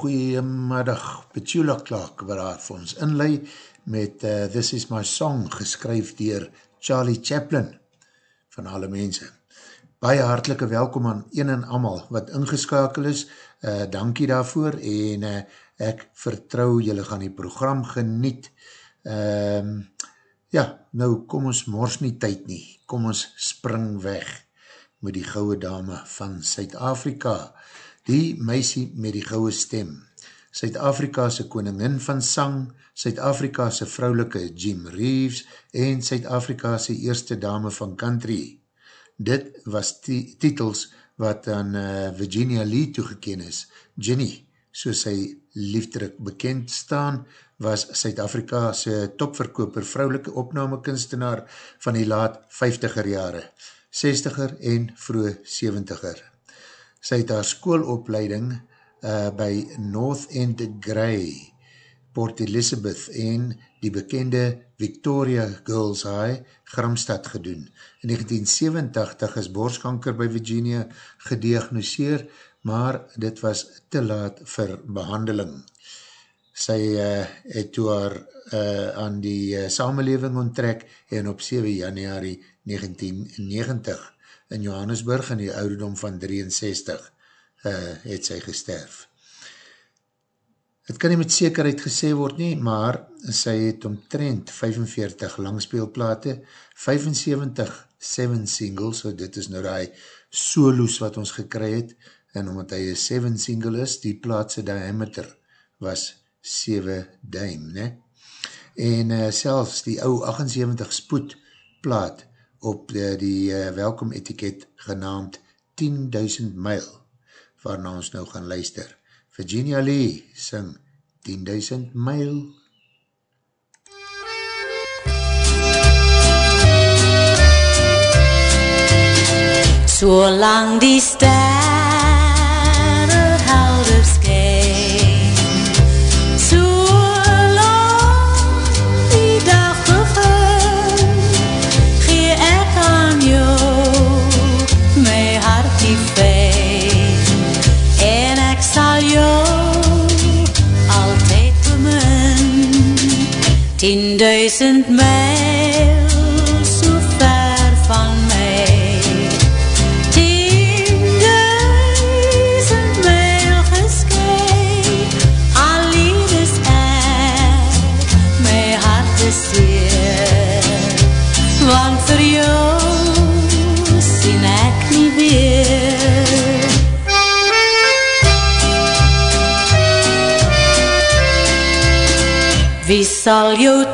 goeiemiddag, Petula Clark, wat daar vir ons inlei met uh, This Is My Song, geskryf dier Charlie Chaplin, van alle mense. Baie hartelike welkom aan een en amal wat ingeskakel is, uh, dankie daarvoor, en uh, ek vertrou julle gaan die program geniet. Um, ja, nou kom ons mors nie tyd nie, kom ons spring weg met die gouwe dame van Suid-Afrika, die meisie met die gouwe stem. Suid-Afrika'se koningin van sang, Suid-Afrika'se vrouwelike Jim Reeves en Suid-Afrika'se eerste dame van country. Dit was titels wat aan uh, Virginia Lee toegeken is. Jenny, soos sy liefdruk bekend staan, was Suid-Afrika'se topverkoper vrouwelike opnamekunstenaar van die laat 50er jare, 60er en vroeg 70er. Sy het haar skoolopleiding uh, by North End Grey, Port Elizabeth en die bekende Victoria Girls High, Gramstad gedoen. In 1987 is borskanker by Virginia gediagnoseer, maar dit was te laat vir behandeling. Sy uh, het toe haar uh, aan die uh, samenleving onttrek en op 7 januari 1990 in Johannesburg in die ouderdom van 63 uh, het sy gesterf. Het kan nie met zekerheid gesê word nie, maar sy het omtrent 45 langspeelplate, 75 7 singles, so dit is nou die solos wat ons gekry het, en omdat hy een 7 single is, die plaatse diameter was 7 duim, ne? En uh, selfs die ou 78 spoed plaat op die, die uh, welkom etiket genaamd 10.000 mijl, waarna ons nou gaan luister. Virginia Lee sing 10.000 mijl. Zolang die sterren Tienduisend mijl so ver van my Tienduisend mijl geskei Alleen is ek My hart is seer Want vir jou sien ek nie weer Wie sal jou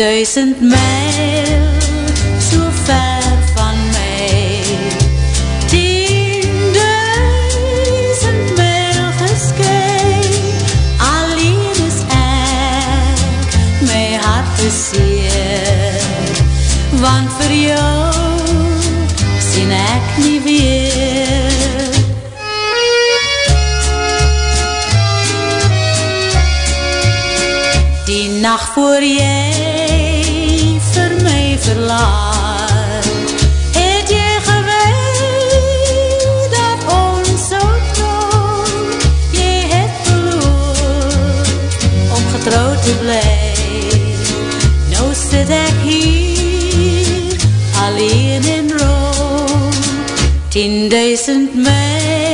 Tienduisend mijl so ver van my. Tienduisend myl geskei, alleen is ek my hart te seer, want vir jou sien ek nie weer. Die nacht voor vir verlaat, het jy geweet dat ons so trouw, jy het beloofd om getrouw te bly. Nou sit ek hier, alleen in Rome, tienduisend mijl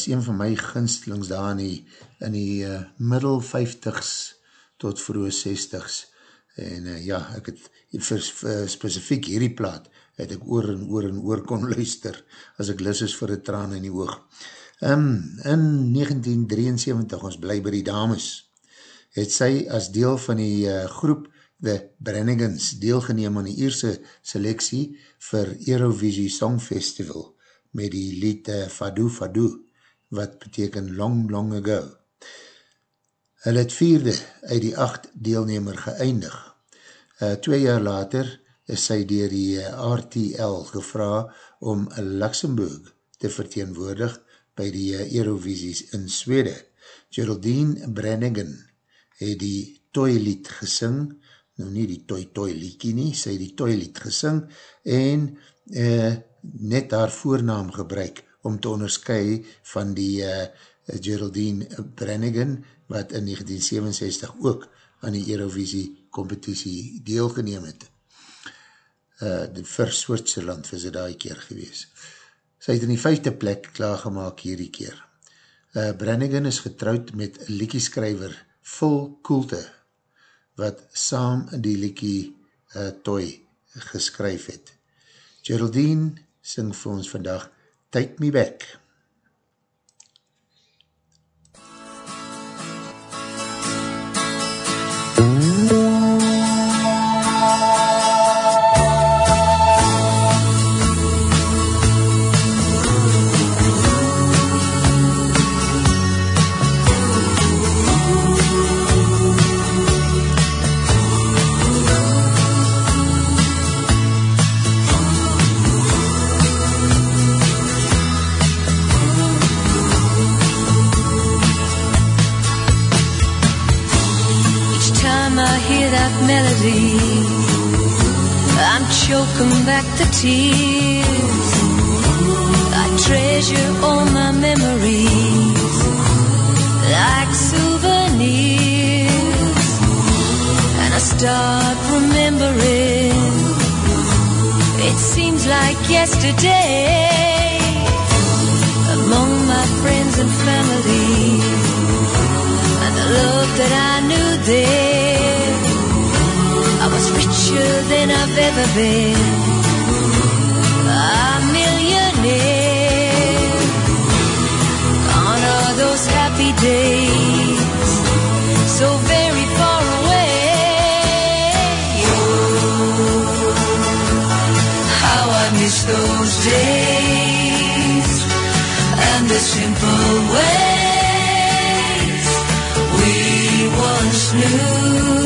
was een van my ginstelings daar in die, in die uh, middel 50s tot vroege 60s en uh, ja, ek het vir, vir specifiek hierdie plaat het ek oor en oor en oor kon luister as ek lis is vir die traan in die oog. Um, in 1973, ons bly by die dames, het sy as deel van die uh, groep The Brennigans deelgeneem aan die eerste selectie vir Eurovisie Song Festival met die lied uh, Fado Fado, wat beteken Long Long Ago. Hulle het vierde uit die acht deelnemer geëindig. Uh, twee jaar later is sy dier die RTL gevra om Luxemburg te verteenwoordig by die Eurovisies in Swede. Geraldine Brannigan het die toy-lied gesing, nou nie die toy-toy liedkie nie, sy het die toy-lied gesing en uh, net haar voornaam gebruik om te onderskui van die uh, Geraldine Brannigan wat in 1967 ook aan die Eurovisie competitie deelgeneem het. Uh, vir Switserland was het daai keer gewees. Sy het in die vijfde plek klaargemaak hierdie keer. Uh, Brannigan is getrouwd met liekieskrijver Vol Koelte, wat saam die liekie uh, Toy geskryf het. Geraldine sing vir ons vandag Take Me Back. Choking back the tears. I treasure all my memories like souvenirs. And I start remembering. It seems like yesterday among my friends and family and the love that I knew then. Richer than I've ever been. A millionaire. Gone are those happy days. So very far away. Oh, how I miss those days and the simple ways we once knew.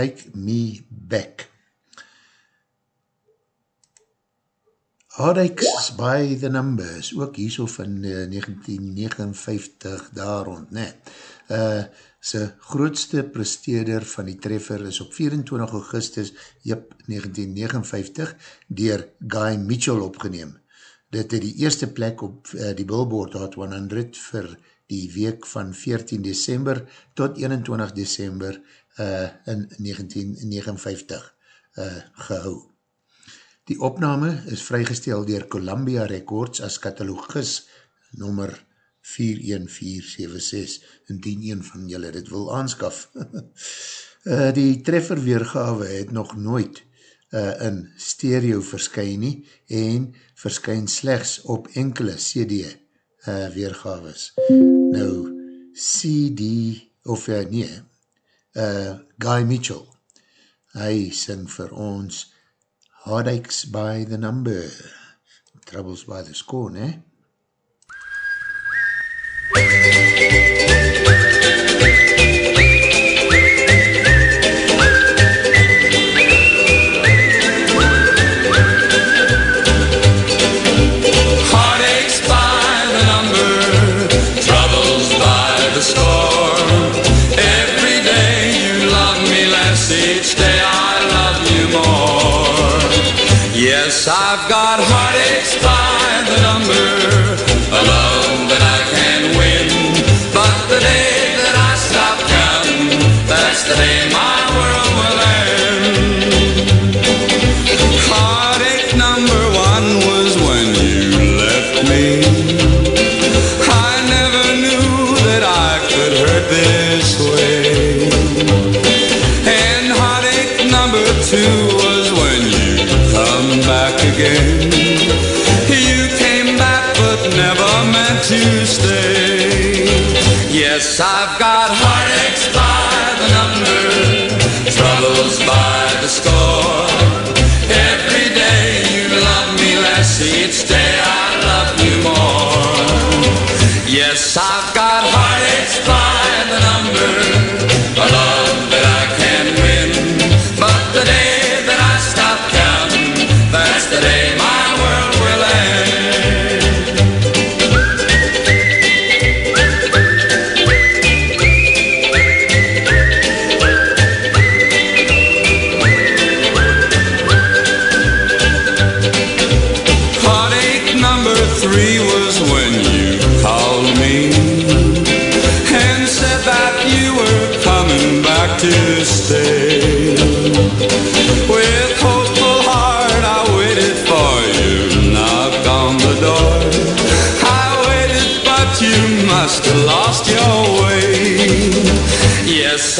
Take Me Back. Heartaches by the Numbers, ook hier so van uh, 1959 daar rond, ne. Uh, sy grootste presteerder van die treffer is op 24 augustus jyp, 1959 dier Guy Mitchell opgeneem. Dit het die eerste plek op uh, die Billboard Hot 100 vir die week van 14 december tot 21 december uh, in 1959 uh, gehou. Die opname is vrygestel dier Columbia Records as katalogus nummer 41476, indien een van julle dit wil aanskaf. uh, die treffer weergawe het nog nooit uh, in stereo verskyn nie en verskyn slechts op enkele CD uh, weergaves. Nou, CD, of ja, nee, uh, Guy Mitchell. Hy sing vir ons Heartaches by the Number, Troubles by the Score, ne? I've got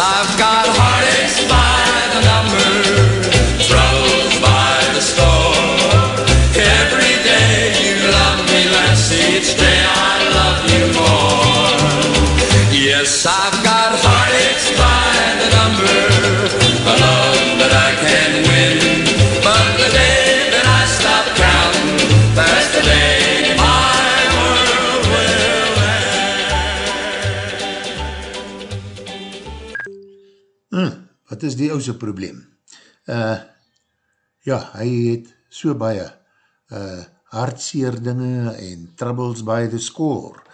I've got Hmm, wat is die ouse probleem? Uh, ja, hy het so baie uh, hartseer dinge en troubles by the score.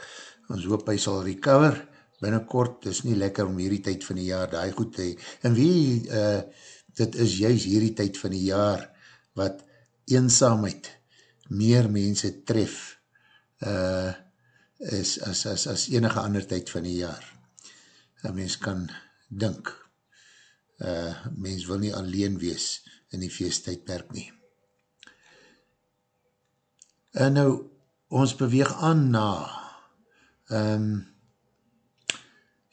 Ons hoop hy sal recover. Binnenkort is nie lekker om hierdie tyd van die jaar die goed te hee. En wie, uh, dit is juist hierdie tyd van die jaar wat eenzaamheid meer mense tref uh, is as, as, as enige ander tyd van die jaar. Een mens kan dink, uh, mens wil nie alleen wees in die feesttijdperk nie. En nou, ons beweeg aan na um,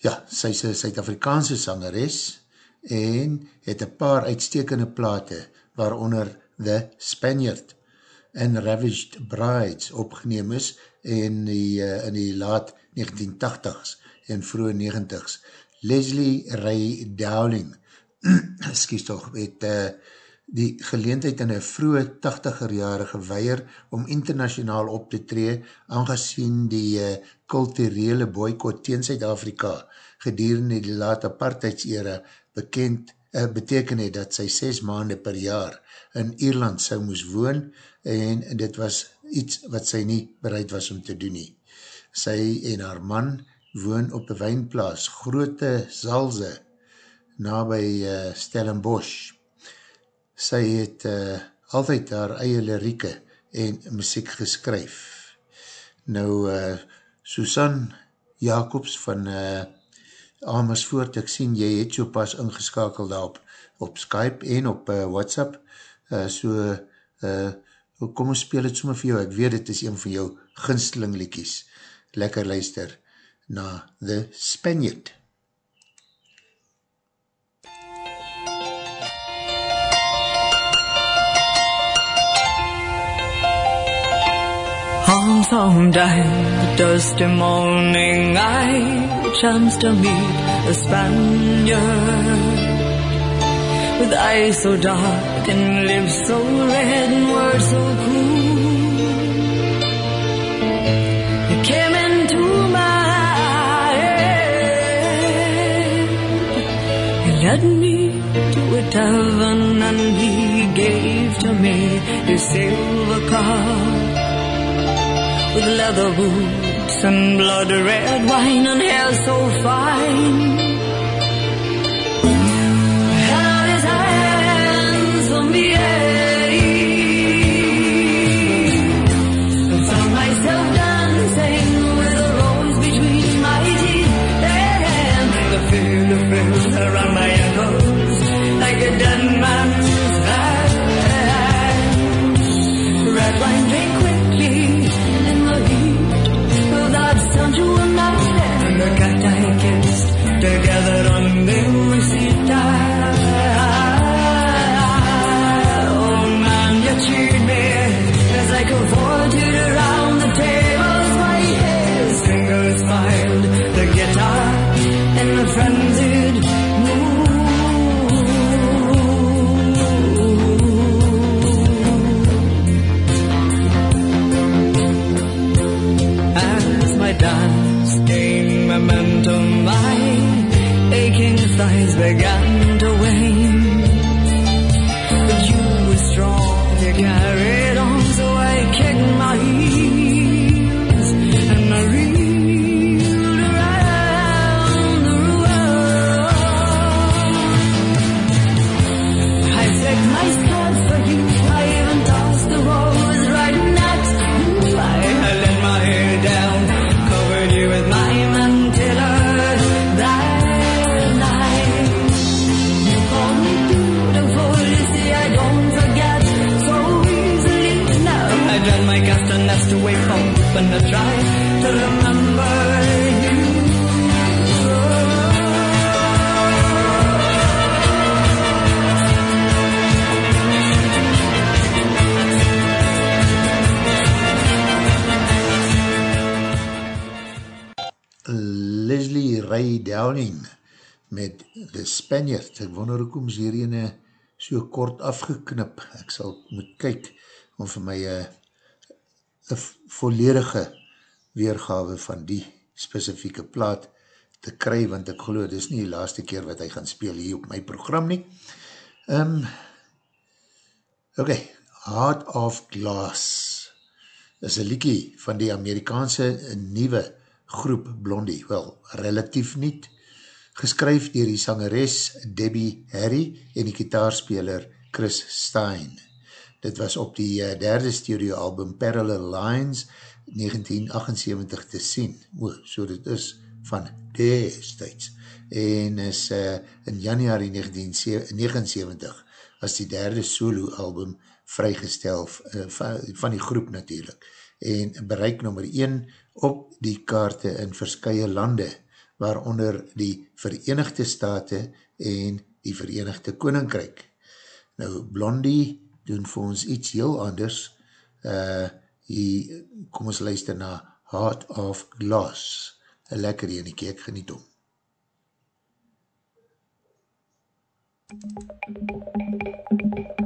ja, sy is een Suid-Afrikaanse sangeres en het een paar uitstekende plate waaronder The Spaniard en Ravaged Brides opgeneem is en die, uh, in die laat 1980s en vroege 90s. Leslie Ray Dowling excuse toch, het uh, die geleentheid in een vroege 80er jare geweier om internationaal op te tree, aangezien die uh, kulturele boycott teen Zuid-Afrika gedurende die laat apartheidsera bekend uh, beteken het dat sy 6 maande per jaar in Ierland sou moes woon en dit was iets wat sy nie bereid was om te doen nie. Sy en haar man woon op een wijnplaas, Grote Zalze, na by uh, Stellenbosch. Sy het uh, altyd haar eie lirieke en muziek geskryf. Nou, uh, Susan Jacobs van uh, Amersfoort, ek sien jy het so pas ingeskakeld daarop op Skype en op uh, WhatsApp, uh, so uh, kom ons speel het sommer vir jou, ek weet het is een van jou ginsteling liekies, lekker luister na The Spaniard. On some day, dusty morning, I chanced to meet a Spaniard with eyes so dark and lips so red and words so cool. He came into my head. He led me to a tavern and he gave to me his silver cup with leather boots and blood red wine and hair so fine. Downing met The Spaniard. Ek wonder hoe kom hier ene so kort afgeknip. Ek sal moet kyk om vir my een volledige weergawe van die specifieke plaat te kry, want ek geloof, dit is nie die laaste keer wat hy gaan speel hier op my program nie. Um, ok, Heart of Glass is een liekie van die Amerikaanse nieuwe groep Blondie, wel, relatief niet, geskryf dier die sangeres Debbie Harry en die kitaarspeler Chris Stein. dit was op die uh, derde studio album Parallel Lines 1978 te sien, o, so dit is van destijds, en is uh, in januari 1979 as die derde solo album vrygestel uh, van die groep natuurlijk, en bereik nummer 1 op die kaarte in verskye lande, waaronder die Verenigde Staten en die Verenigde Koninkryk. Nou, Blondie doen vir ons iets heel anders. Uh, hier, kom ons luister na Heart of Glass. Een lekker ene, ek geniet om. Thank you.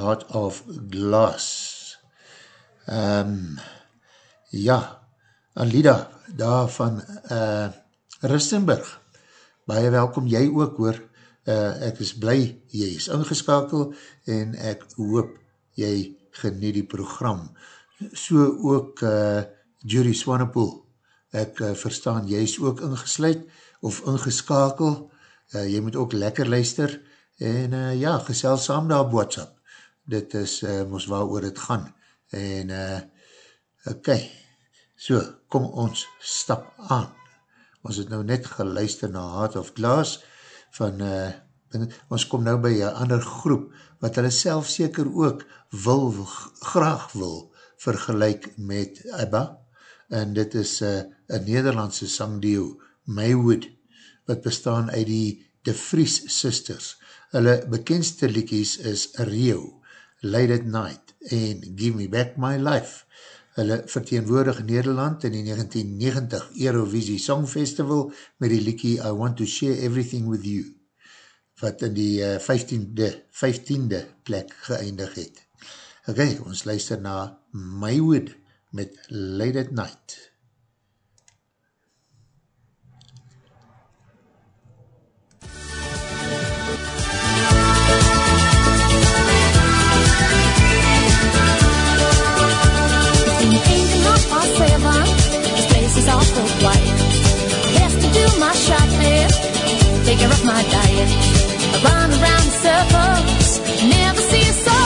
Heart of Glass. Um, ja, Alida, daar van uh, Ristenburg. Baie welkom, jy ook hoor. Uh, ek is bly, jy is ingeskakel en ek hoop jy geniet die program. So ook uh, Jury Swanepoel. Ek uh, verstaan, jy is ook ingesluid of ingeskakel. Uh, jy moet ook lekker luister en uh, ja, gesel saam daar op WhatsApp, dit is uh, ons waar oor het gaan, en uh, ok, so, kom ons stap aan, ons het nou net geluister na Heart of Glass van, uh, ons kom nou by een ander groep, wat hulle self seker ook wil, graag wil, vergelijk met ABBA, en dit is uh, een Nederlandse sangdeo, Maywood, wat bestaan uit die De Vries Sisters. Hulle bekendste liekies is Rio, Late at Night en Give Me Back My Life. Hulle verteenwoordig Nederland in die 1990 Eurovisie Song Festival met die liekie I Want to Share Everything With You wat in die 15de, eh, 15de plek geëindig het. Ok, ons luister na Maywood met Late at Night. Of my diet. I run around in circles, never see a soul.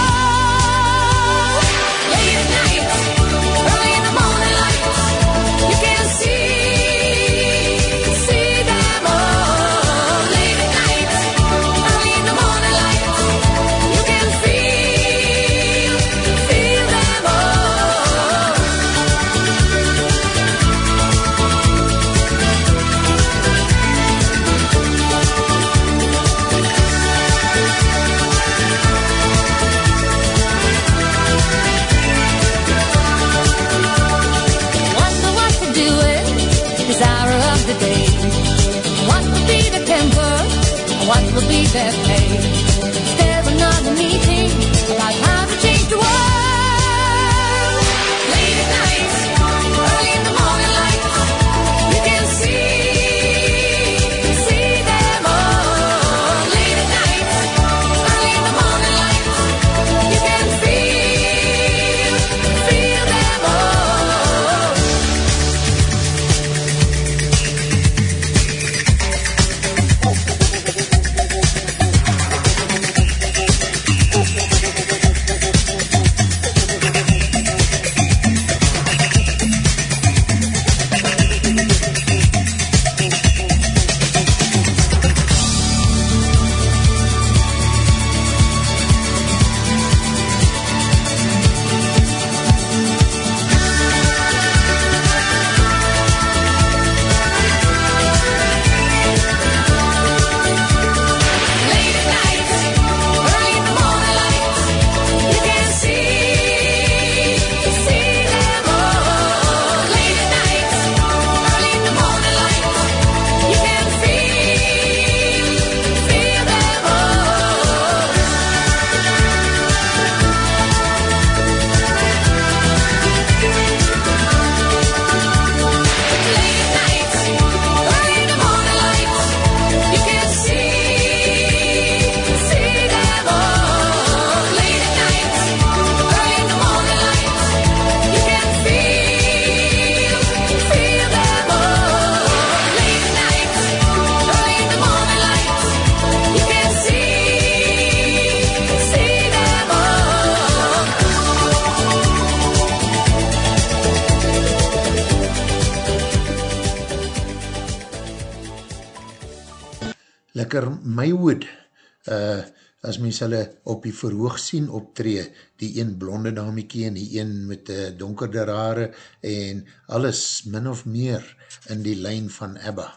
Mens hulle op die verhoog sien optree, die een blonde damiekie en die een met uh, donkerder haare en alles min of meer in die lijn van Abba,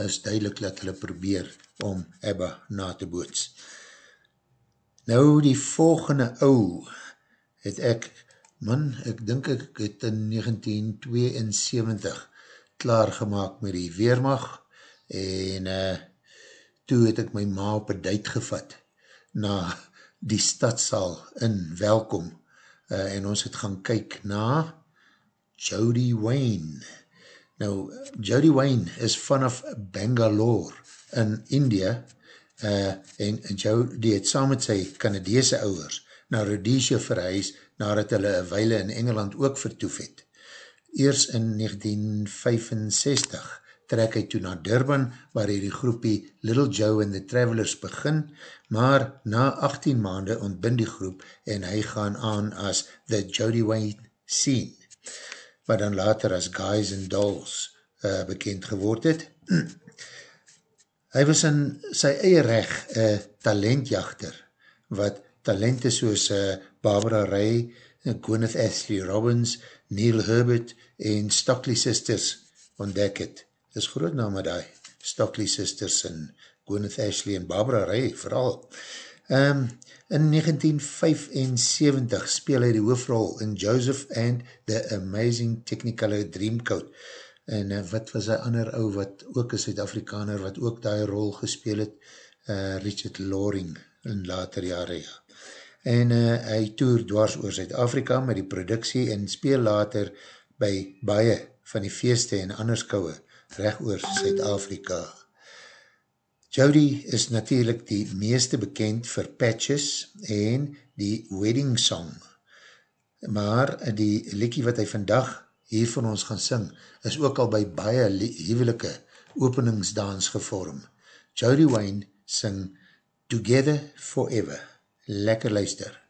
is duidelik dat hulle probeer om Abba na te boots. Nou die volgende ou, het ek, man, ek dink ek het in 1972 klaargemaak met die Weermacht en uh, toe het ek my ma op een date gevat na die stadsaal in Welkom uh, en ons het gaan kyk na Jodie Wayne. Nou, Jodie Wayne is vanaf Bangalore in India uh, en Jodie het saam met sy Canadese ouwers na Rhodesia verhuis nadat hulle een weile in Engeland ook vertoef het. Eers in 1965 trek hy toe na Durban, waar hy die groepie Little Joe and the Travelers begin, maar na 18 maande ontbind die groep en hy gaan aan as The Jody Wayne Scene, wat dan later as Guys and Dolls uh, bekend geword het. Hy was in sy eie reg uh, talentjachter, wat talente soos uh, Barbara Ray, Gwyneth Ashley Robbins, Neil Herbert en Stockley Sisters ontdek het. Dis groot het hy, Stockley Sisters en Gwyneth Ashley en Barbara Ray vooral. Um, in 1975 speel hy die hoofrol in Joseph and the Amazing Technicolor Dreamcoat. En uh, wat was hy ander ou wat ook een Suid-Afrikaner wat ook die rol gespeel het, uh, Richard Loring in later jare. Ja. En uh, hy toer dwars oor Suid-Afrika met die productie en speel later by baie van die feeste en anderskouwe recht oor Suid-Afrika. Jody is natuurlijk die meeste bekend vir Patches en die Wedding Song. Maar die liekie wat hy vandag hier van ons gaan sing, is ook al by baie hevelike openingsdans gevorm. Jody Wayne sing Together Forever. Lekker luister.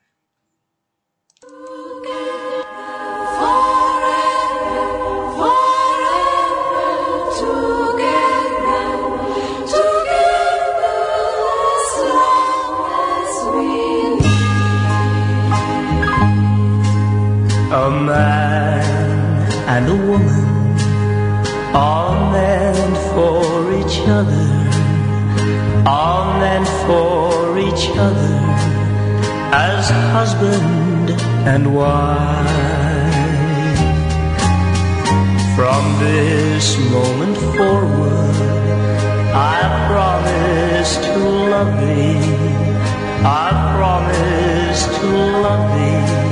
A man and a woman are meant for each other, are meant for each other as husband and wife. From this moment forward, I promise to love thee. I promise to love thee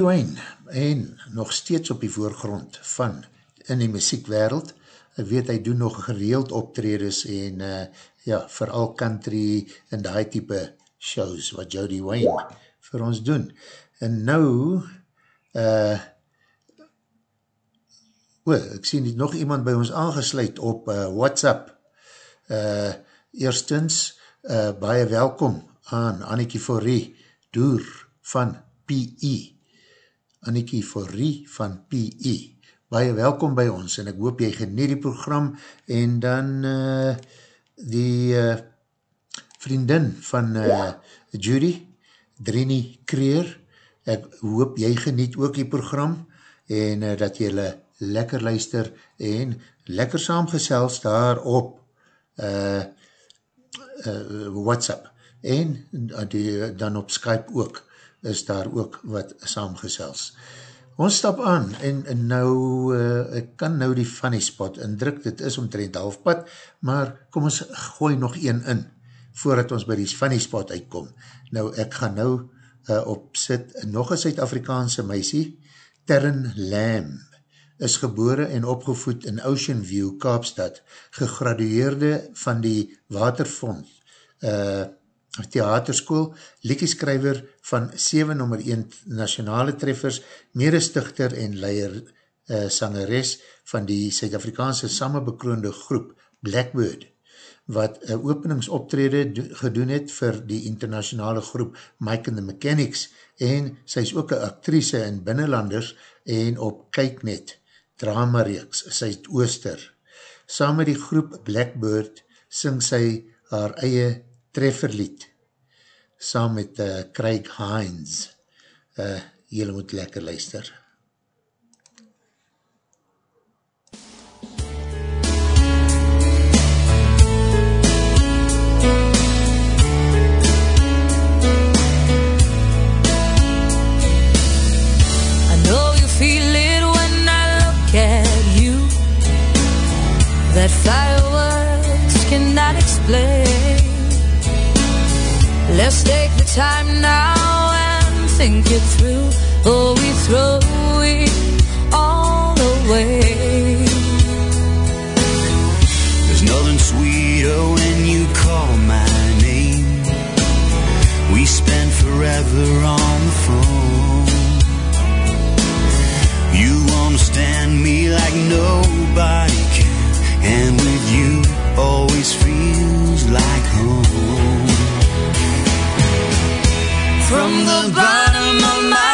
Jody Wayne en nog steeds op die voorgrond van in die muziekwereld. Ek weet hy doen nog gereeld optredes en uh, ja, vooral country en die type shows wat Jody Wayne vir ons doen. En nou uh, o, ek sien nie nog iemand by ons aangesluit op uh, WhatsApp. Uh, eerstens, uh, baie welkom aan Annikie Forrie, Doer van PE. Annikie Forrie van PE. baie welkom by ons en ek hoop jy geniet die program en dan uh, die uh, vriendin van uh, Judy, Drini Kreer, ek hoop jy geniet ook die program en uh, dat jy lekker luister en lekker saamgesels daar op uh, uh, WhatsApp en die, dan op Skype ook is daar ook wat saamgesels. Ons stap aan en, nou, uh, ek kan nou die funny spot indruk, dit is omtrent halfpad, maar kom ons gooi nog een in, voordat ons by die funny spot uitkom. Nou, ek gaan nou uh, opsit, nog een Suid-Afrikaanse meisie, Terren Lamb, is gebore en opgevoed in Ocean View, Kaapstad, gegradueerde van die Waterfond, uh, theaterskool, liekieskrijver van 7 nummer 1 nationale treffers, medestichter en leier uh, sangeres van die Suid-Afrikaanse samebekroonde groep Blackbird, wat een openingsoptrede gedoen het vir die internationale groep Mike and the Mechanics en sy is ook een actrice in Binnenlanders en op Kijknet dramareeks Suid-Ooster. Saam met die groep Blackbird sing sy haar eie trefferlied saam met uh, Craig Hines. Uh, Julle moet lekker luister. Let's take the time now and think it through, or we throw it all away. There's nothing sweeter when you call my name. We spend forever on the phone. You understand me like nobody can and with you always feels like home. From the bottom of my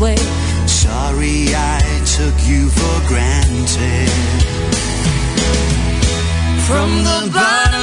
end way? Sorry I took you for granted. From the bottom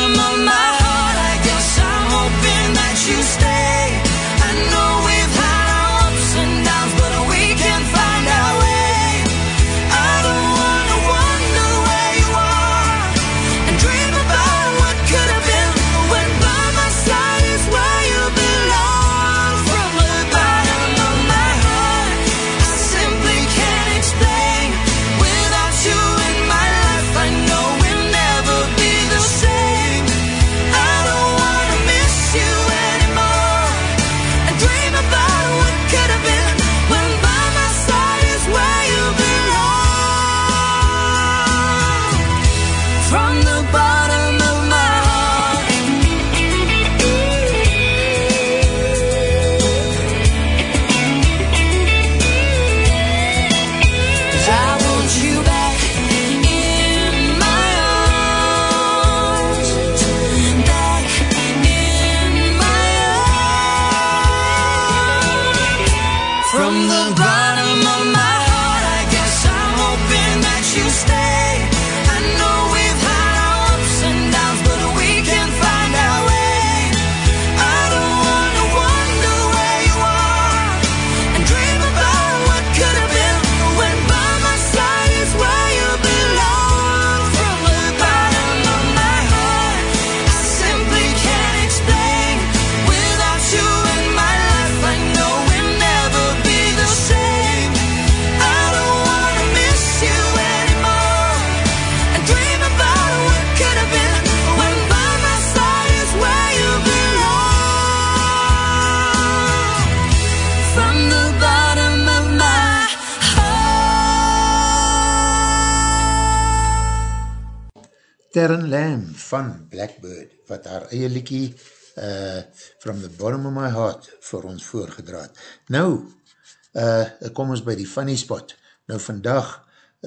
Blackbird, wat haar eie liekie uh, From the Bottom of My Heart vir ons voorgedraad. Nou, uh, kom ons by die funny spot. Nou vandag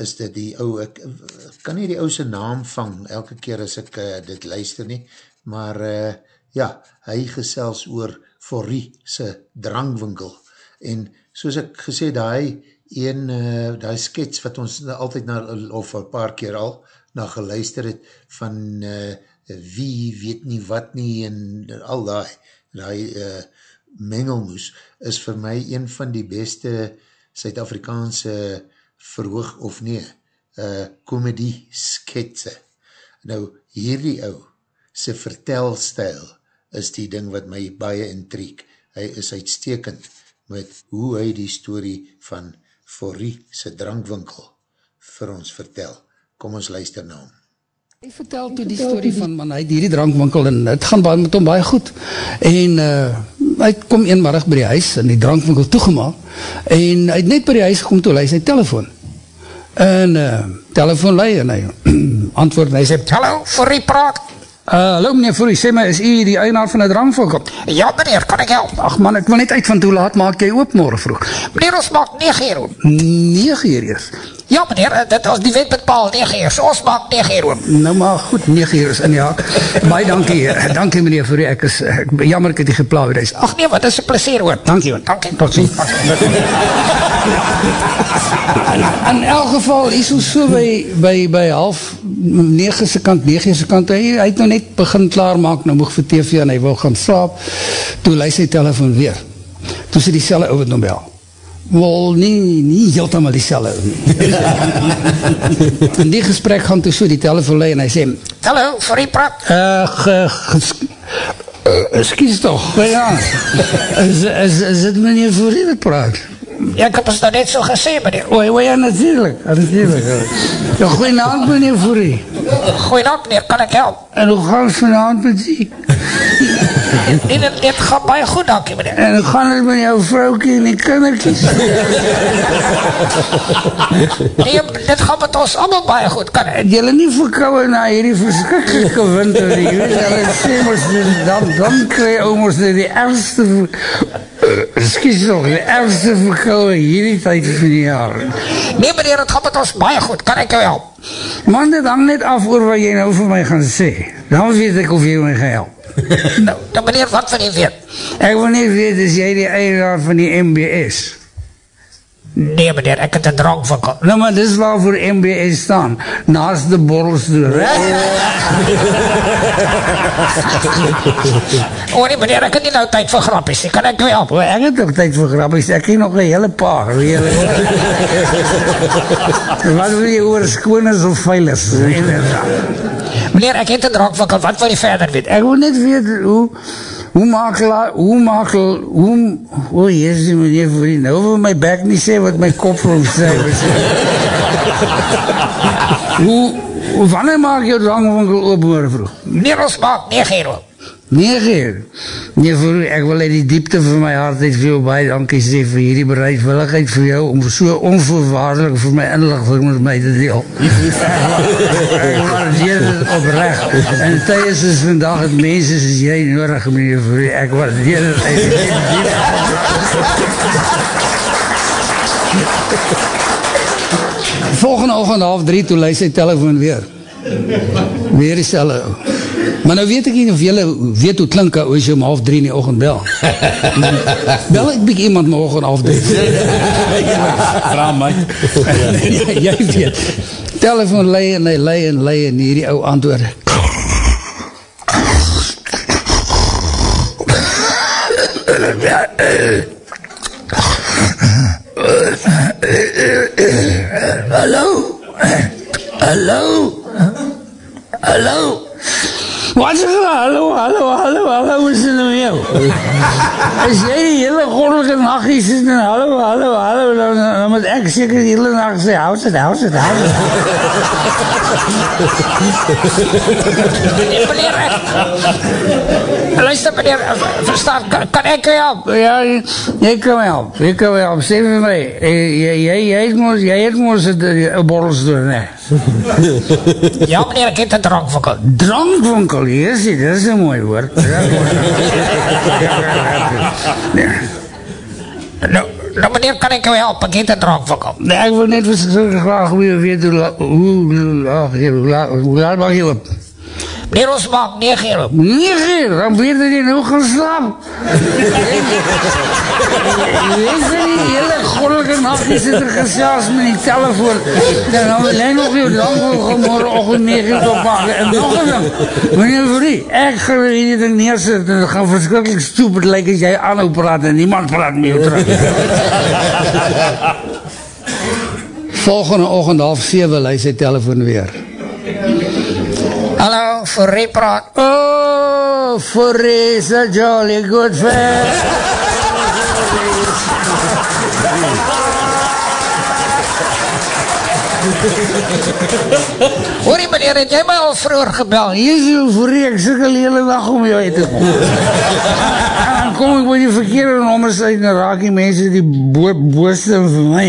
is dit die ou, ek, ek kan nie die ouse naam vang elke keer as ek uh, dit luister nie, maar uh, ja, hy gesels oor Forrie se drangwinkel en soos ek gesê, die een, uh, die skets wat ons altyd na, of een paar keer al, na geluister het, van uh, wie weet nie wat nie, en al die, die uh, mengelmoes, is vir my een van die beste Suid-Afrikaanse verhoog of nie, uh, komedie sketse. Nou, hierdie ou, sy vertelstijl, is die ding wat my baie intriek. Hy is uitstekend, met hoe hy die story van Forrie sy drankwinkel vir ons vertel. Kom ons luister na hom. Hy vertel toe die story van, man, hy het hierdie drankwinkel en het gaan baie met hom baie goed. En uh, hy kom eenmarig by die huis en die drankwinkel toegemaak en hy het net by die huis gekom toe, hy sy telefoon. En uh, telefoon lei en hy antwoord en hy sê, Hallo, Forrie praat. Uh, hallo meneer Fourie, sê my, is u die eienaar van die drangvogel? Ja meneer, kan ek help? Ach man, ek wil net uit van toe laat maak jy oop morgen vroeg. Meneer, ons maak 9 uur oop. 9 uur eers? Ja meneer, dit was die wet bepaal 9 uur, so ons maak 9 uur oop. Nou maar goed, 9 uur is in ja. Baie dankie, dankie meneer Fourie, ek is ek, jammer ek het die geplaag wees. Ach nee, wat is een plezier hoor. Dankie hoor. Dankie. Tot ziens. in, elk geval, is ons so by, by, by half 9 se kant, 9 se kant, hy, hy het nou net begin klaarmaak, nou moeg vir TV en hy wil gaan slaap, toe luis sy telefoon weer. Toe sê die selle ouwe nou bel. Wel, nie, nie heeltemal die selle ouwe. In die gesprek gaan toe so die telefoon lei en hy sê, Hallo, die praat. Uh, ge, uh, excuse toch, ja, is, is, is het meneer voor die wat praat? Ja, ek heb ons nou net so gesê, meneer. O, o ja, natuurlijk, natuurlijk. Ja, goeienaand, meneer Fourie. Goeienaand, meneer, kan ek help? En hoe gaan het vanavond met die? Nee, dit, dit gaat baie goed, dankie, meneer. En hoe gaan het met jou vrouwkie en die kinderkies? Nee, dit gaat met ons allemaal baie goed, kan? Het jylle nie verkouwe na hierdie verskrikkelijke winter? Jy weet, jylle sê ons, dan, dan krijg ons die ergste... Excuse nog, die ergste verkouwe hierdie tyd van die jaar. Nee, meneer, het gaat met ons baie goed, kan ek jou help? Man, dit hang net af oor wat jy nou vir my gaan sê. Dan weet ek of jy my gaan help. nou, dan meneer, wat van jy weet? Ek wil net weet, is jy die eienaar van die MBS? Nee, meneer, ek het een drankvinkel. Nou, maar dis waarvoor MBS staan. Naast de borrels door. oh nee, meneer, ek het nie nou tyd vir grappies. Kan ek jou help? O, ek het ook tyd vir grappies. Ek het nog een hele paar. Hele... wat wil jy oor skooners of veilers? Meneer, ek het een drankvinkel. Wat wil jy verder weet? Ek wil net weet hoe... Hoe makel, hoe makel, hoe, o oh, jezus meneer vriend, nou wil my bek nie sê wat my kop wil sê. hoe, hoe, wanneer maak jou drangwinkel oop morgen vroeg? Meneer, ons maak 9 uur oop. 9 uur? Nee, vir, ek wil uit die diepte van my hart uit vir jou baie dankie sê vir hierdie bereidwilligheid vir jou om so onvoorwaardelik vir my inlichting met my te deel. ek waardeer dit oprecht. En tijdens is vandag het mense soos jy nodig, meneer vir ek waardeer dit uit die Volgende ochtend half drie, toe luis sy telefoon weer. Weer die selle. Maar nou weet ek nie of jylle weet hoe klink as jy om half drie in die ochtend bel. bel ek byk iemand morgen half drie. Vraag my. jy weet. Telefoon lei en hy lei en lei en hierdie ou antwoord. Hallo? Hallo? Hallo? Wat is er? Hallo, hallo, hallo, hallo, is het nou jou? As jy die hele goddelike hier sit en hallo, hallo, hallo, dan, dan moet ek seker die hele nacht sê, hou sit, hou sit, hou sit. Meneer, luister meneer, verstaan, kan, kan ek u help? Ja, jy, kan my help, jy kan my help, sê vir my, jy, jy, jy, het mos, jy het mos een borrels doen, ne? Ja meneer, ek het een drankvakkel. Drankwinkel, yes, dit is een mooi woord. Ja, Nou, nou meneer, kan ek u help? Ek het een drankvakkel. Nee, ek wil net verskriklik graag weer weet hoe, la- hoe, hoe, hoe, hoe, hoe laat mag jy op? Meneer, ons maak 9 uur op. 9 uur, dan weet dat jy nou gaan slaap. Jy weet jy die hele goddelike nacht, jy sit er gesels met die telefoon. Dan wil jy nog jou dankbaar gaan morgenochtend 9 uur opmaken. En nog een ding, meneer Vrie, ek gaan weer hierdie ding neersit en het gaan verskrikkelijk stupid lyk as jy aanhou praat en niemand praat met jou terug. Volgende ochtend half 7 lei sy telefoon weer. Hallo, voor repraat. Oh, Furry is a jolly good friend. Hoorie meneer, het jy my al vroeger gebel? Jezus, Furry, ek sikkel hele dag om jou uit te kom. en dan kom ek by die verkeerde nommers uit en raak die mense die bo booste vir my.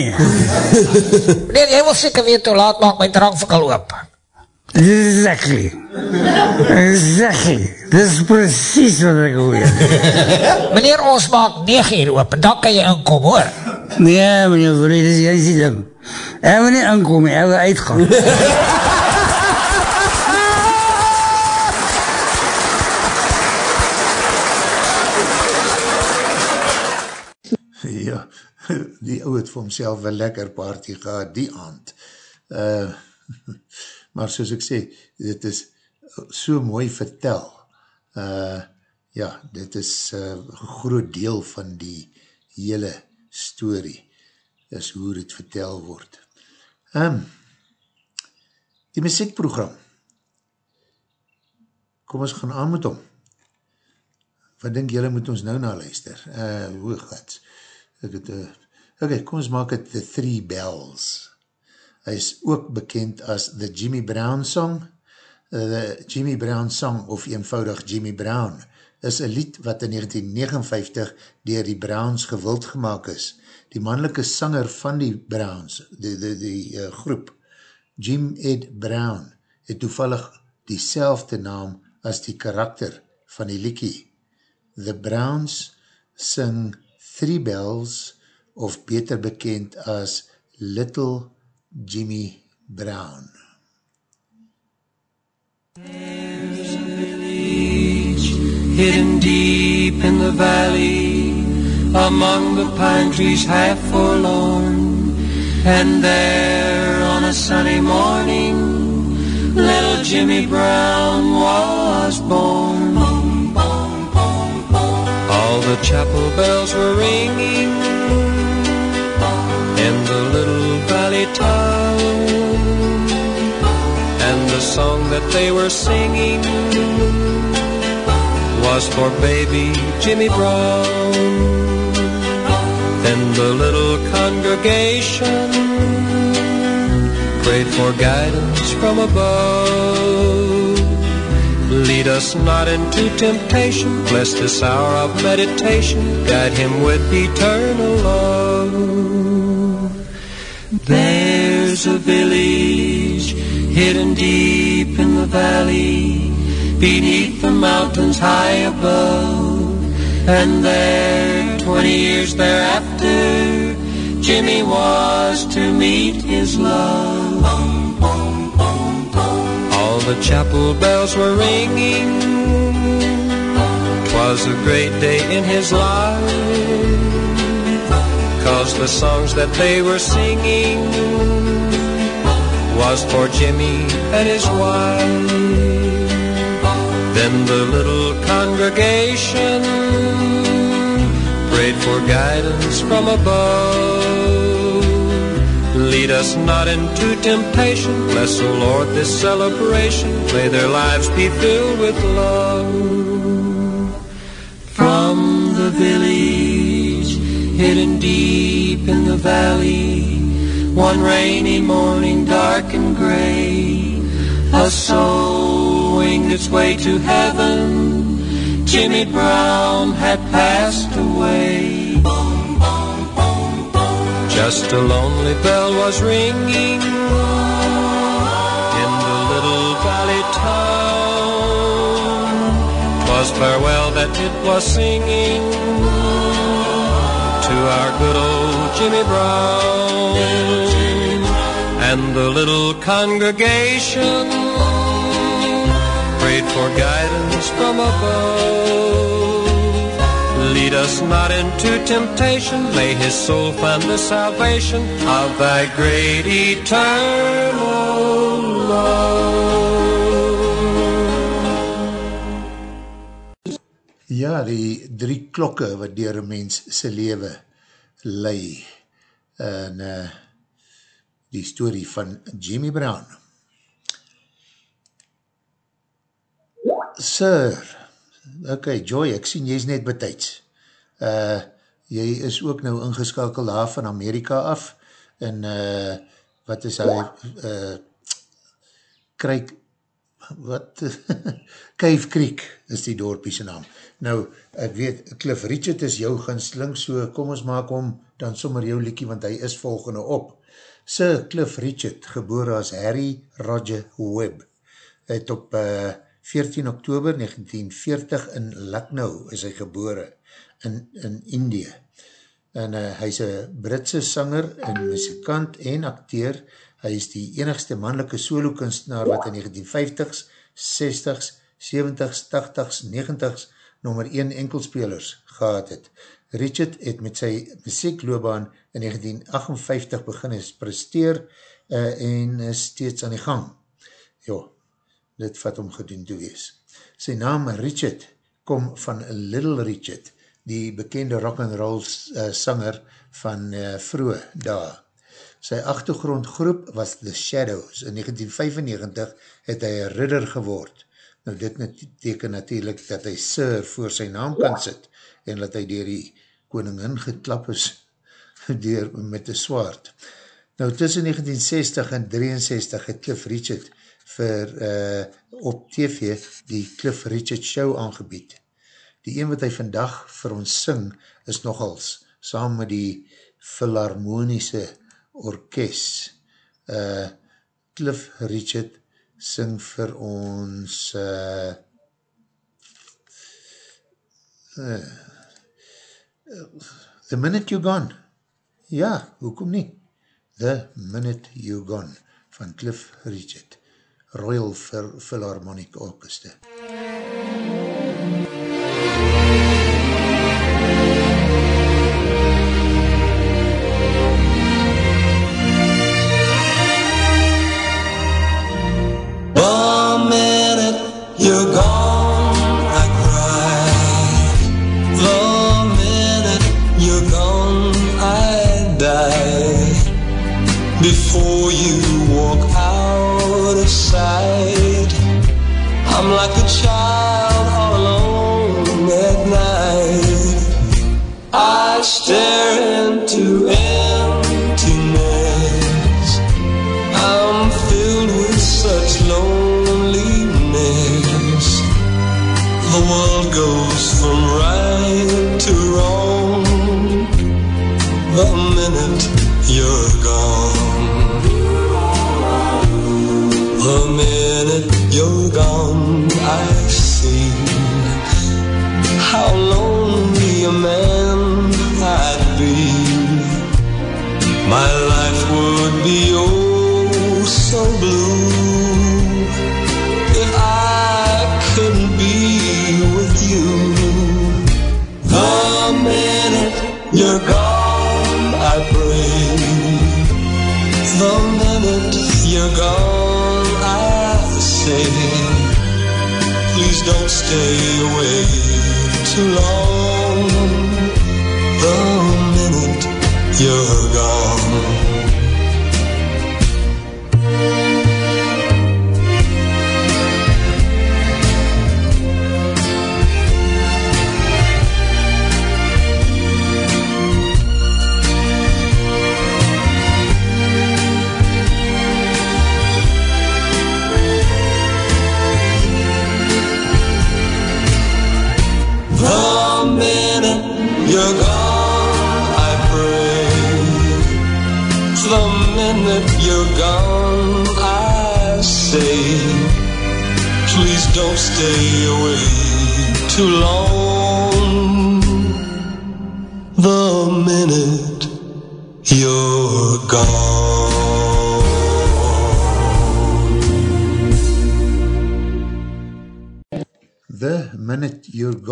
Meneer, jy wil seker weet hoe laat maak my drankvakkel oop. Exactly. Exactly. Dit is precies wat ek weet. Meneer, ons maak 9 uur oop en dan kan jy inkom hoor. Nee, meneer Furry, dit is juist die ding. Ek wil nie inkom, ek wil uitgaan. Ja, die ou het vir homself een lekker party gehad die aand. Uh, maar soos ek sê, dit is so mooi vertel. Uh, ja, dit is uh, groot deel van die hele story, is hoe dit vertel word. Um, die muziekprogram, kom ons gaan aan met hom. Wat denk jylle moet ons nou na luister? Uh, hoe gaat Ek het, uh, ok, kom ons maak het The Three Bells. Hy is ook bekend as The Jimmy Brown Song. Uh, the Jimmy Brown Song, of eenvoudig Jimmy Brown, is een lied wat in 1959 dier die Browns gewild gemaakt is. Die mannelike sanger van die Browns, die, die, die uh, groep, Jim Ed Brown, het toevallig die naam as die karakter van die liekie. The Browns sing Three Bells, of beter bekend as Little Jimmy Brown. hidden deep in the valley among the pine trees half forlorn and there on a sunny morning little Jimmy Brown was born all the chapel bells were ringing town and the song that they were singing was for baby Jimmy Brown. Then the little congregation prayed for guidance from above. Lead us not into temptation, bless this hour of meditation, guide him with eternal love. There's a village hidden deep in the valley beneath the mountains high above. And there, twenty years thereafter, Jimmy was to meet his love. All the chapel bells were ringing. Twas a great day in his life. Cause the songs that they were singing was for Jimmy and his wife. Then the little congregation prayed for guidance from above. Lead us not into temptation. Bless, O Lord, this celebration. May their lives be filled with love. From the village, hidden deep in the valley, one rainy morning, dark and gray, a soul winged its way to heaven. Jimmy Brown had passed away. Just a lonely bell was ringing in the little valley town. Was farewell that it was singing our good old Jimmy Brown. And the little congregation prayed for guidance from above. Lead us not into temptation. May his soul find the salvation of thy great eternal love. Ja, die drie klokke wat dier een mens sy lewe lei en uh, die story van Jimmy Brown. Sir, ok, Joy, ek sien jy is net betijds. Uh, jy is ook nou ingeskakel daar van Amerika af en uh, wat is hy uh, Kruik wat Cave Creek is die dorpie sy naam. Nou, ek weet, Cliff Richard is jou ginsling, so kom ons maak om dan sommer jou liekie, want hy is volgende op. Sir Cliff Richard, geboor as Harry Roger Webb, het op uh, 14 oktober 1940 in Lucknow is hy gebore in, in Indië. En uh, hy is een Britse sanger en muzikant en acteur. Hy is die enigste mannelike solo kunstenaar wat in 1950s, 60s, 70s, 80s, 90s nummer 1 enkelspelers gehad het. Richard het met sy muziekloobaan in 1958 begin is presteer uh, en is steeds aan die gang. Jo, dit vat om gedoen te wees. Sy naam Richard kom van Little Richard, die bekende rock and roll uh, sanger van uh, vroeg daar. Sy achtergrondgroep was The Shadows. In 1995 het hy een ridder geword. Nou dit teken natuurlijk dat hy Sir voor sy naam kan sit en dat hy dier die koningin geklap is dier met die swaard. Nou tussen 1960 en 63 het Cliff Richard vir uh, op TV die Cliff Richard Show aangebied. Die een wat hy vandag vir ons sing is nogals saam met die Philharmonische Orkest. Uh, Cliff Richard sing vir ons uh, uh, The Minute You're Gone. Ja, hoekom nie? The Minute You're Gone van Cliff Richard. Royal Philharmonic Orchestra. The you're gone,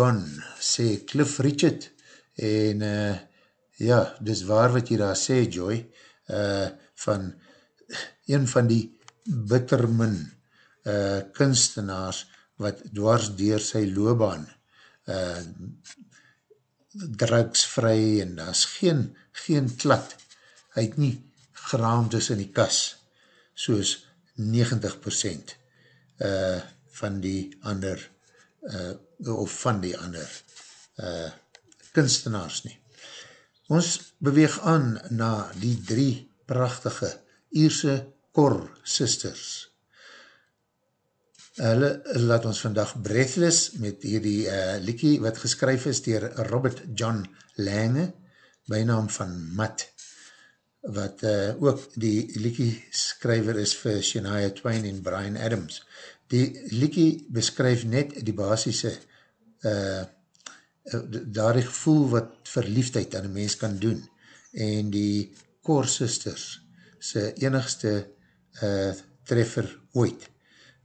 Gone, sê Cliff Richard, en uh, ja, dis waar wat jy daar sê, Joy, uh, van een van die bittermin uh, kunstenaars wat dwars door sy loobaan uh, drugsvry en daar is geen, geen klat, hy het nie geraamtes in die kas, soos 90% uh, van die ander uh, of van die ander uh, kunstenaars nie. Ons beweeg aan na die drie prachtige Ierse Kor Sisters. Hulle laat ons vandag Breathless met hierdie uh, liekie wat geskryf is dier Robert John Lange, bijnaam van Matt, wat uh, ook die liekie skryver is vir Shania Twain en Brian Adams. Die liekie beskryf net die basisse uh, daar die gevoel wat verliefdheid aan een mens kan doen en die Core Sisters sy enigste uh, treffer ooit.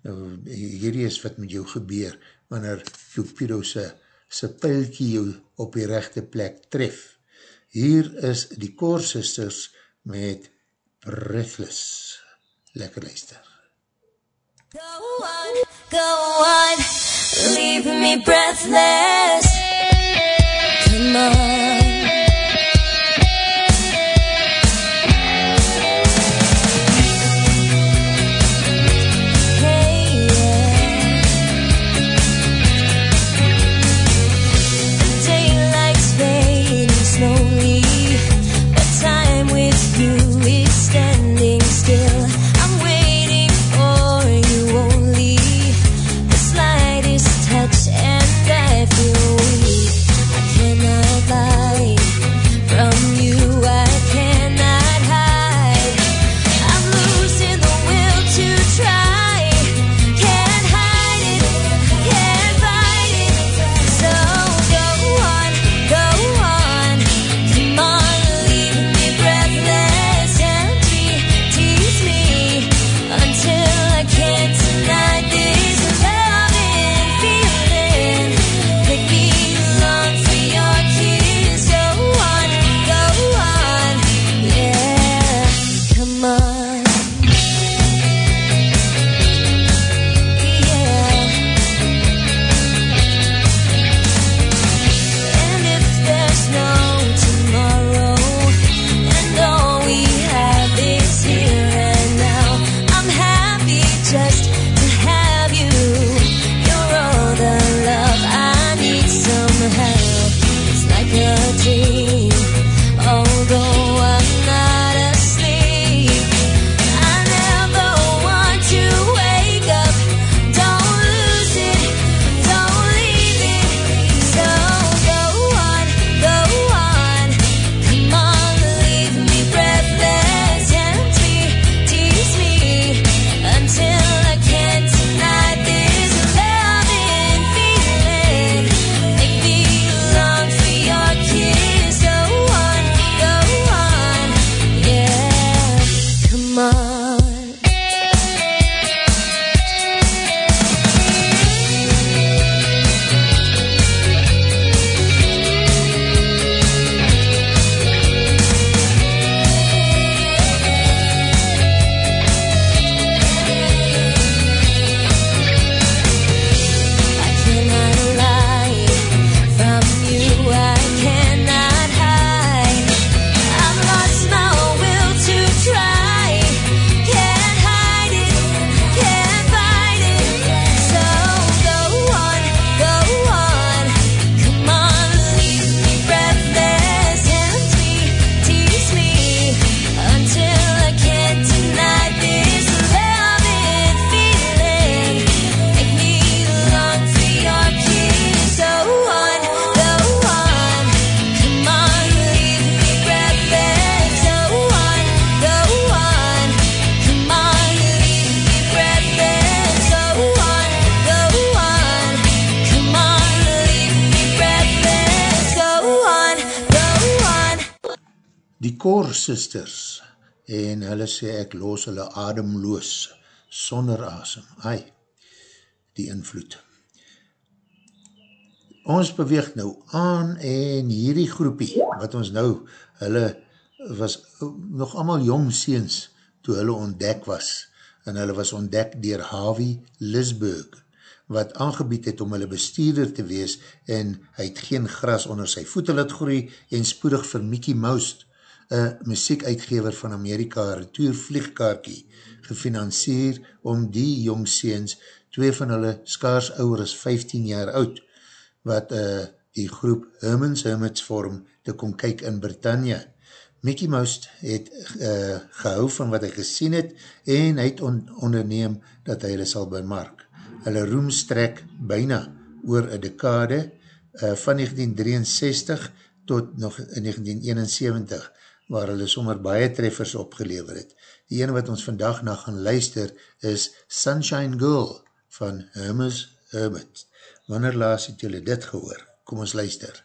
Nou, hierdie is wat met jou gebeur wanneer Cupido sy, sy pilkie jou op die rechte plek tref. Hier is die Core Sisters met Breathless. Lekker luister. Go on, go on, leave me breathless. Come on. Ek los hulle ademloos, sonder asem, ai, die invloed. Ons beweeg nou aan, en hierdie groepie, wat ons nou, hulle was nog allemaal jong seens, toe hulle ontdek was, en hulle was ontdek dier Harvey Lisburg, wat aangebied het om hulle bestuurder te wees en hy het geen gras onder sy voete laat groei en spoedig vir Mickey Mouse, een muziekuitgever van Amerika, retour vliegkaartjie, gefinancier om die jongseens, twee van hulle skaars ouwer as 15 jaar oud, wat uh, die groep Hermans Hermits vorm te kom kyk in Britannia. Mickey Mouse het uh, gehou van wat hy gesien het en hy het on onderneem dat hy hulle sal bemark. Hulle roem strek byna oor een dekade uh, van 1963 tot nog 1971 waar hulle sommer baie treffers opgelever het. Die ene wat ons vandag na gaan luister is Sunshine Girl van Hermes Herbert. Wanneer laas het julle dit gehoor? Kom ons luister.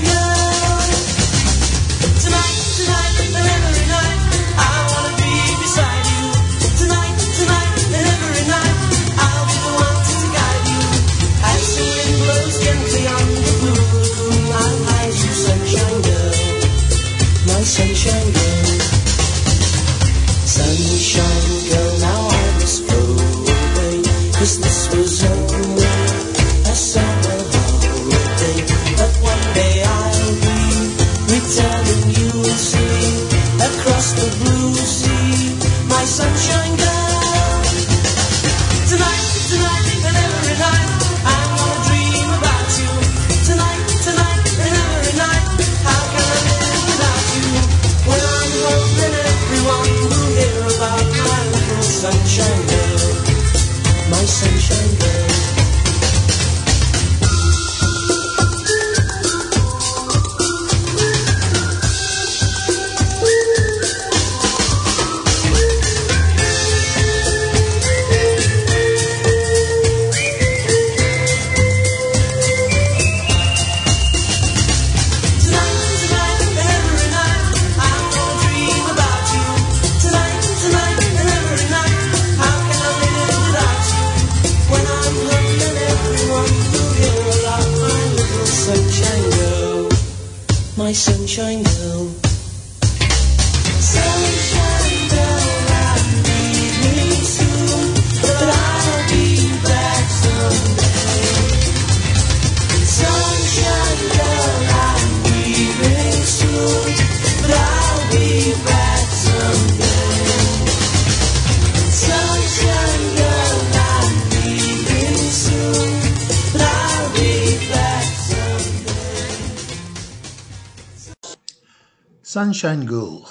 Sunshine Girl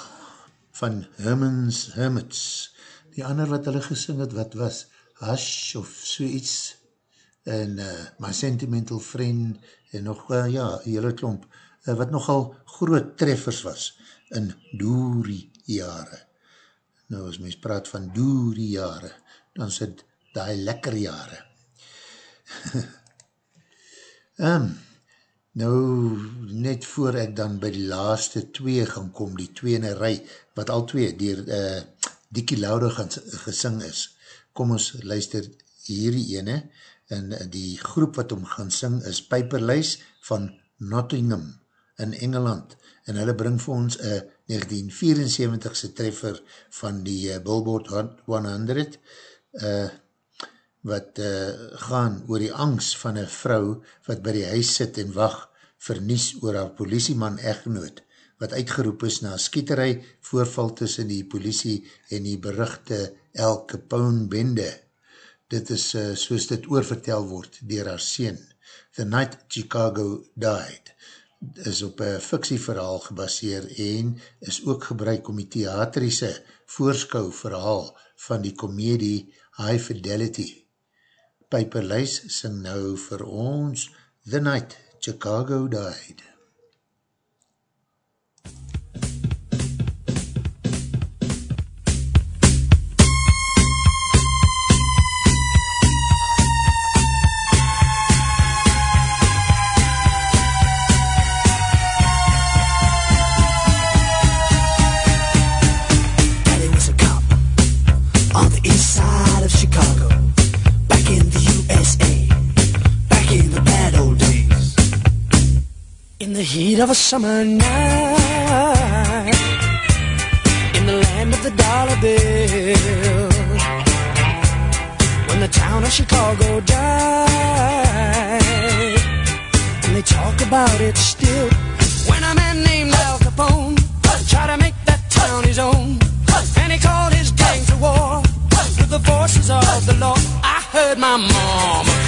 van Hermans Hermits. Die ander wat hulle gesing het, wat was Hush of so iets en uh, My Sentimental Friend en nog, uh, ja, hele klomp, uh, wat nogal groot treffers was in doorie jare. Nou as mens praat van doorie jare, dan sit die lekker jare. um, nou, net voor ek dan by die laaste twee gaan kom, die twee in een rij, wat al twee dier uh, Dickie Laude gaan gesing is, kom ons luister hierdie ene, en die groep wat om gaan sing is Piperlijs van Nottingham in Engeland, en hulle bring vir ons een 1974se treffer van die uh, Billboard Hot 100, uh, wat uh, gaan oor die angst van een vrou wat by die huis sit en wacht vernies oor haar politieman echtgenoot, wat uitgeroep is na skieterij voorval tussen die politie en die berichte El Capone bende. dit is uh, soos dit oorvertel word dier haar sien. The Night Chicago Died is op een fiksieverhaal gebaseer en is ook gebruik om die theatriese voorskou verhaal van die komedie High Fidelity. Piper Lys sing nou vir ons The Night Chicago Died. A summer night, in the land of the dollar bill, when the town of Chicago died, and they talk about it still. When a man named Al Capone tried to make that town his own, and he called his gang to war with the forces of the law. I heard my mama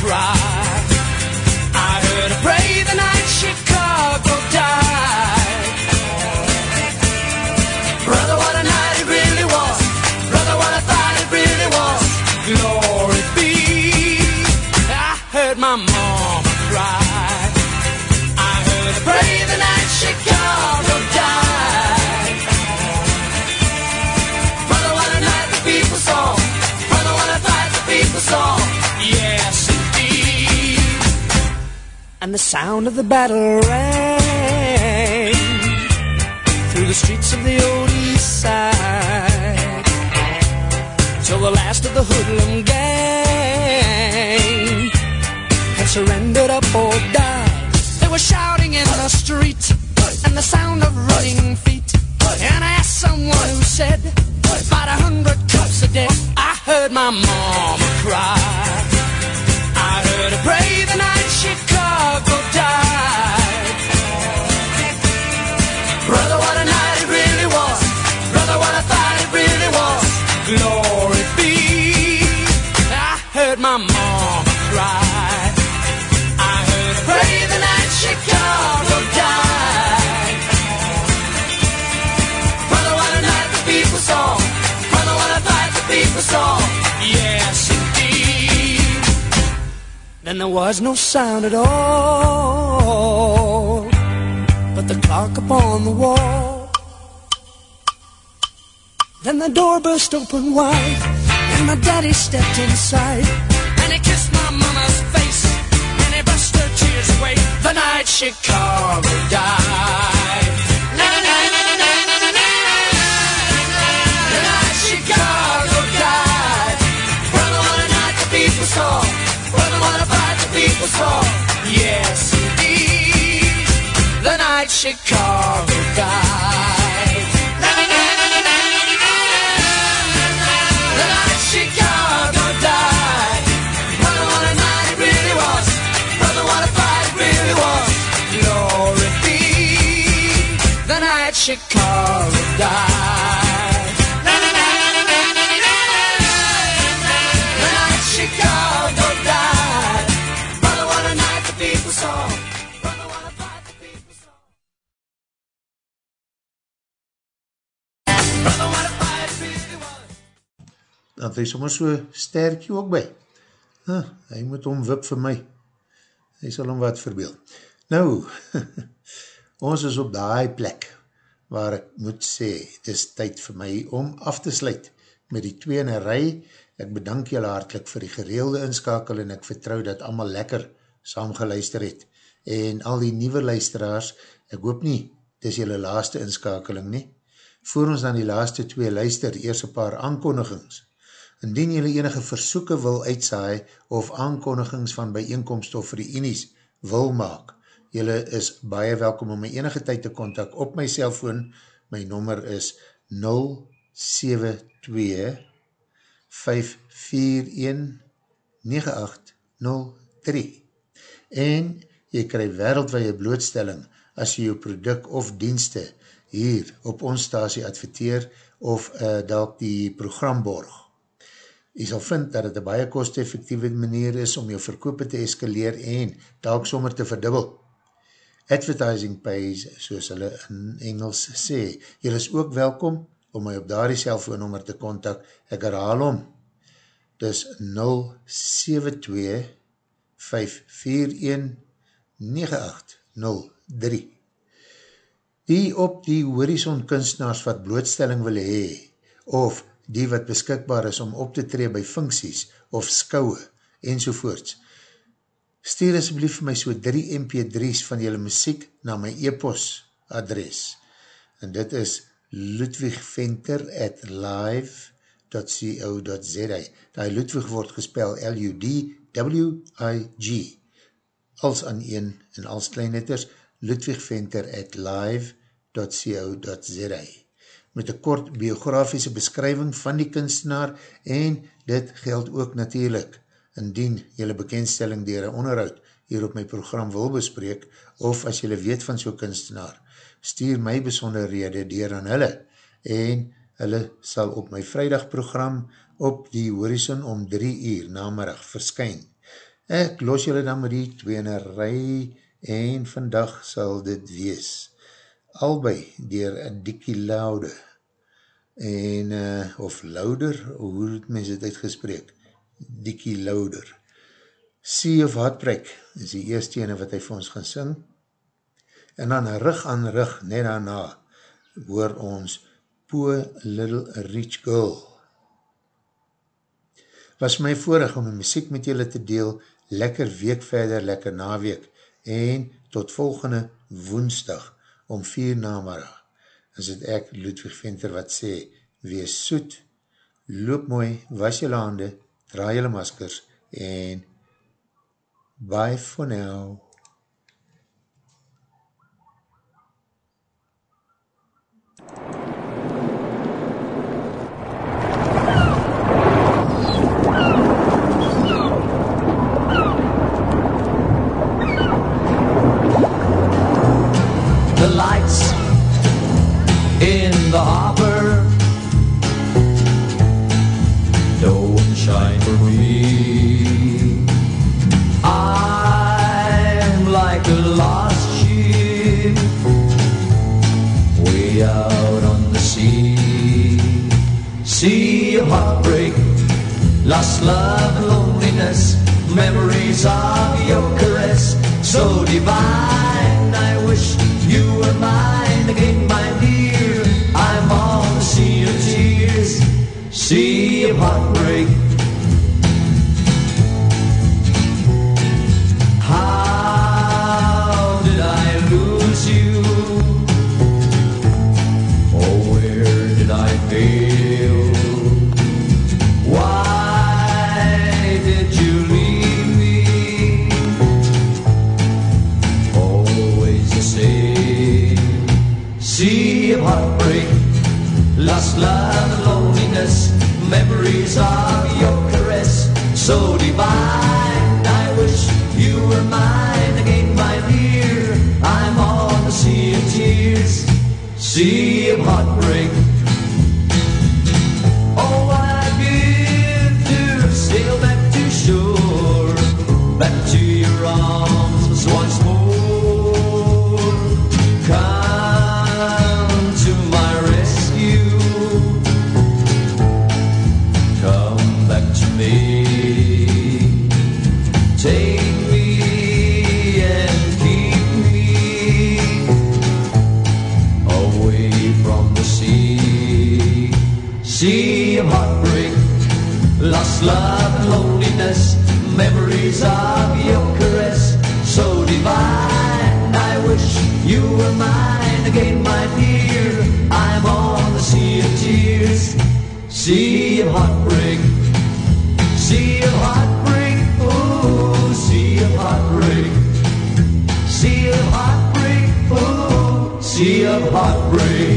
sound of the battle rang through the streets of the old east side till the last of the hoodlum gang had surrendered up or died. They were shouting in the street and the sound of running feet. And I asked someone who said, about a hundred cups a day. I heard my mama cry. I heard her pray heard my mama cry. I heard her pray the night Chicago died. Brother, what a night the people saw. Brother, what a fight the people saw. Yes, indeed. Then there was no sound at all, but the clock upon the wall. Then the door burst open wide, and my daddy stepped inside, and he kissed my mama's face, and he brushed her tears away. The night Chicago died. The night Chicago died. A night the people saw. A fight the people saw. Yes, indeed. The night Chicago died. Dat hy sommer so sterkie ook by. Huh, hy moet hom wip vir my. Hy sal hom wat verbeel. Nou, ons is op die plek waar ek moet sê, het is tyd vir my om af te sluit met die twee in een rij. Ek bedank julle hartelijk vir die gereelde inskakel en ek vertrou dat allemaal lekker saam geluister het. En al die nieuwe luisteraars, ek hoop nie, het is julle laaste inskakeling nie. Voor ons dan die laaste twee luister, eers een paar aankondigings. Indien jylle enige versoeken wil uitsaai of aankondigings van bijeenkomst of reenies wil maak, jylle is baie welkom om my enige tyd te kontak op my cellfoon. My nommer is 072 541 9803 en jy krij wereldwee blootstelling as jy jou product of dienste hier op ons stasie adverteer of uh, dalk die program borg. jy sal vind dat het een baie kost-effectieve manier is om jou verkoop te eskaleer en dalk sommer te verdubbel. Advertising pays, soos hulle in Engels sê. Jy is ook welkom om my op daar die cellfoonnummer te kontak. Ek herhaal om. Dus 072 541 9803 Die op die horizon kunstenaars wat blootstelling wil hee, of die wat beskikbaar is om op te tree by funksies of skouwe enzovoorts. Stuur asblief my so 3 mp3's van jylle muziek na my e-pos adres. En dit is ludwigventer at live.co.za Die Ludwig word gespel L-U-D-W-I-G als aan een en als kleinletters ludwigventer at live.co.za met een kort biografiese beskrywing van die kunstenaar en dit geld ook natuurlijk indien jylle bekendstelling dier een onderhoud hier op my program wil bespreek of as jylle weet van so'n kunstenaar, stuur my besonderhede dier aan hulle en hulle sal op my vrijdagprogram op die horizon om drie uur namerig verskyn. Ek los jylle dan met die tweenerij en vandag sal dit wees albei dier Dickie Laude en uh, of Lauder, hoe het mens het uitgespreek Dickie Lauder Sea of Heartbreak is die eerste ene wat hy vir ons gaan sing. En dan rug aan rug net daarna hoor ons Poor Little Rich Girl. Was my voorig om die muziek met julle te deel. Lekker week verder, lekker naweek. En tot volgende woensdag om vier namiddag is het ek Ludwig Venter wat sê, wees soet, loop mooi, was jylle hande, draai jylle maskers en bye for now. the lost love and loneliness, memories of your caress, so divine. Heartbreak.